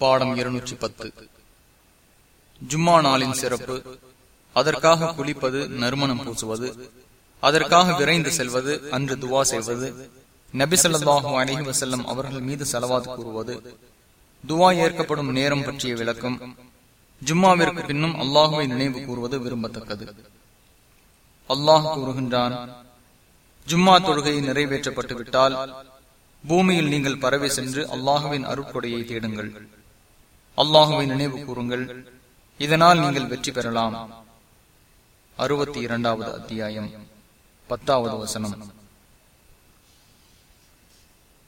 பாடம் இருநூற்றி பத்து. ஜும்மா நாளின் சிறப்பு அதற்காக குளிப்பது நறுமணம் பூசுவது அதற்காக விரைந்து செல்வது அன்று துவா செய்வது நபி ஸல்லல்லாஹு அலைஹி அவர்கள் மீது செலவாது கூறுவது துவா ஏற்கப்படும் நேரம் பற்றிய விளக்கம் ஜும்மாவிற்கு பின்னும் அல்லாஹுவை நினைவு கூறுவது விரும்பத்தக்கது. அல்லாஹ் கூறுகின்றான் ஜும்மா தொழுகை நிறைவேற்றப்பட்டுவிட்டால் பூமியில் நீங்கள் பரவி சென்று அல்லாஹுவின் அருட்கொடையை தேடுங்கள். அல்லாஹுவை நினைவு கூறுங்கள். இதனால் நீங்கள் வெற்றி பெறலாம். அறுபத்தி இரண்டாவது அத்தியாயம். பத்தாவது வசனம்.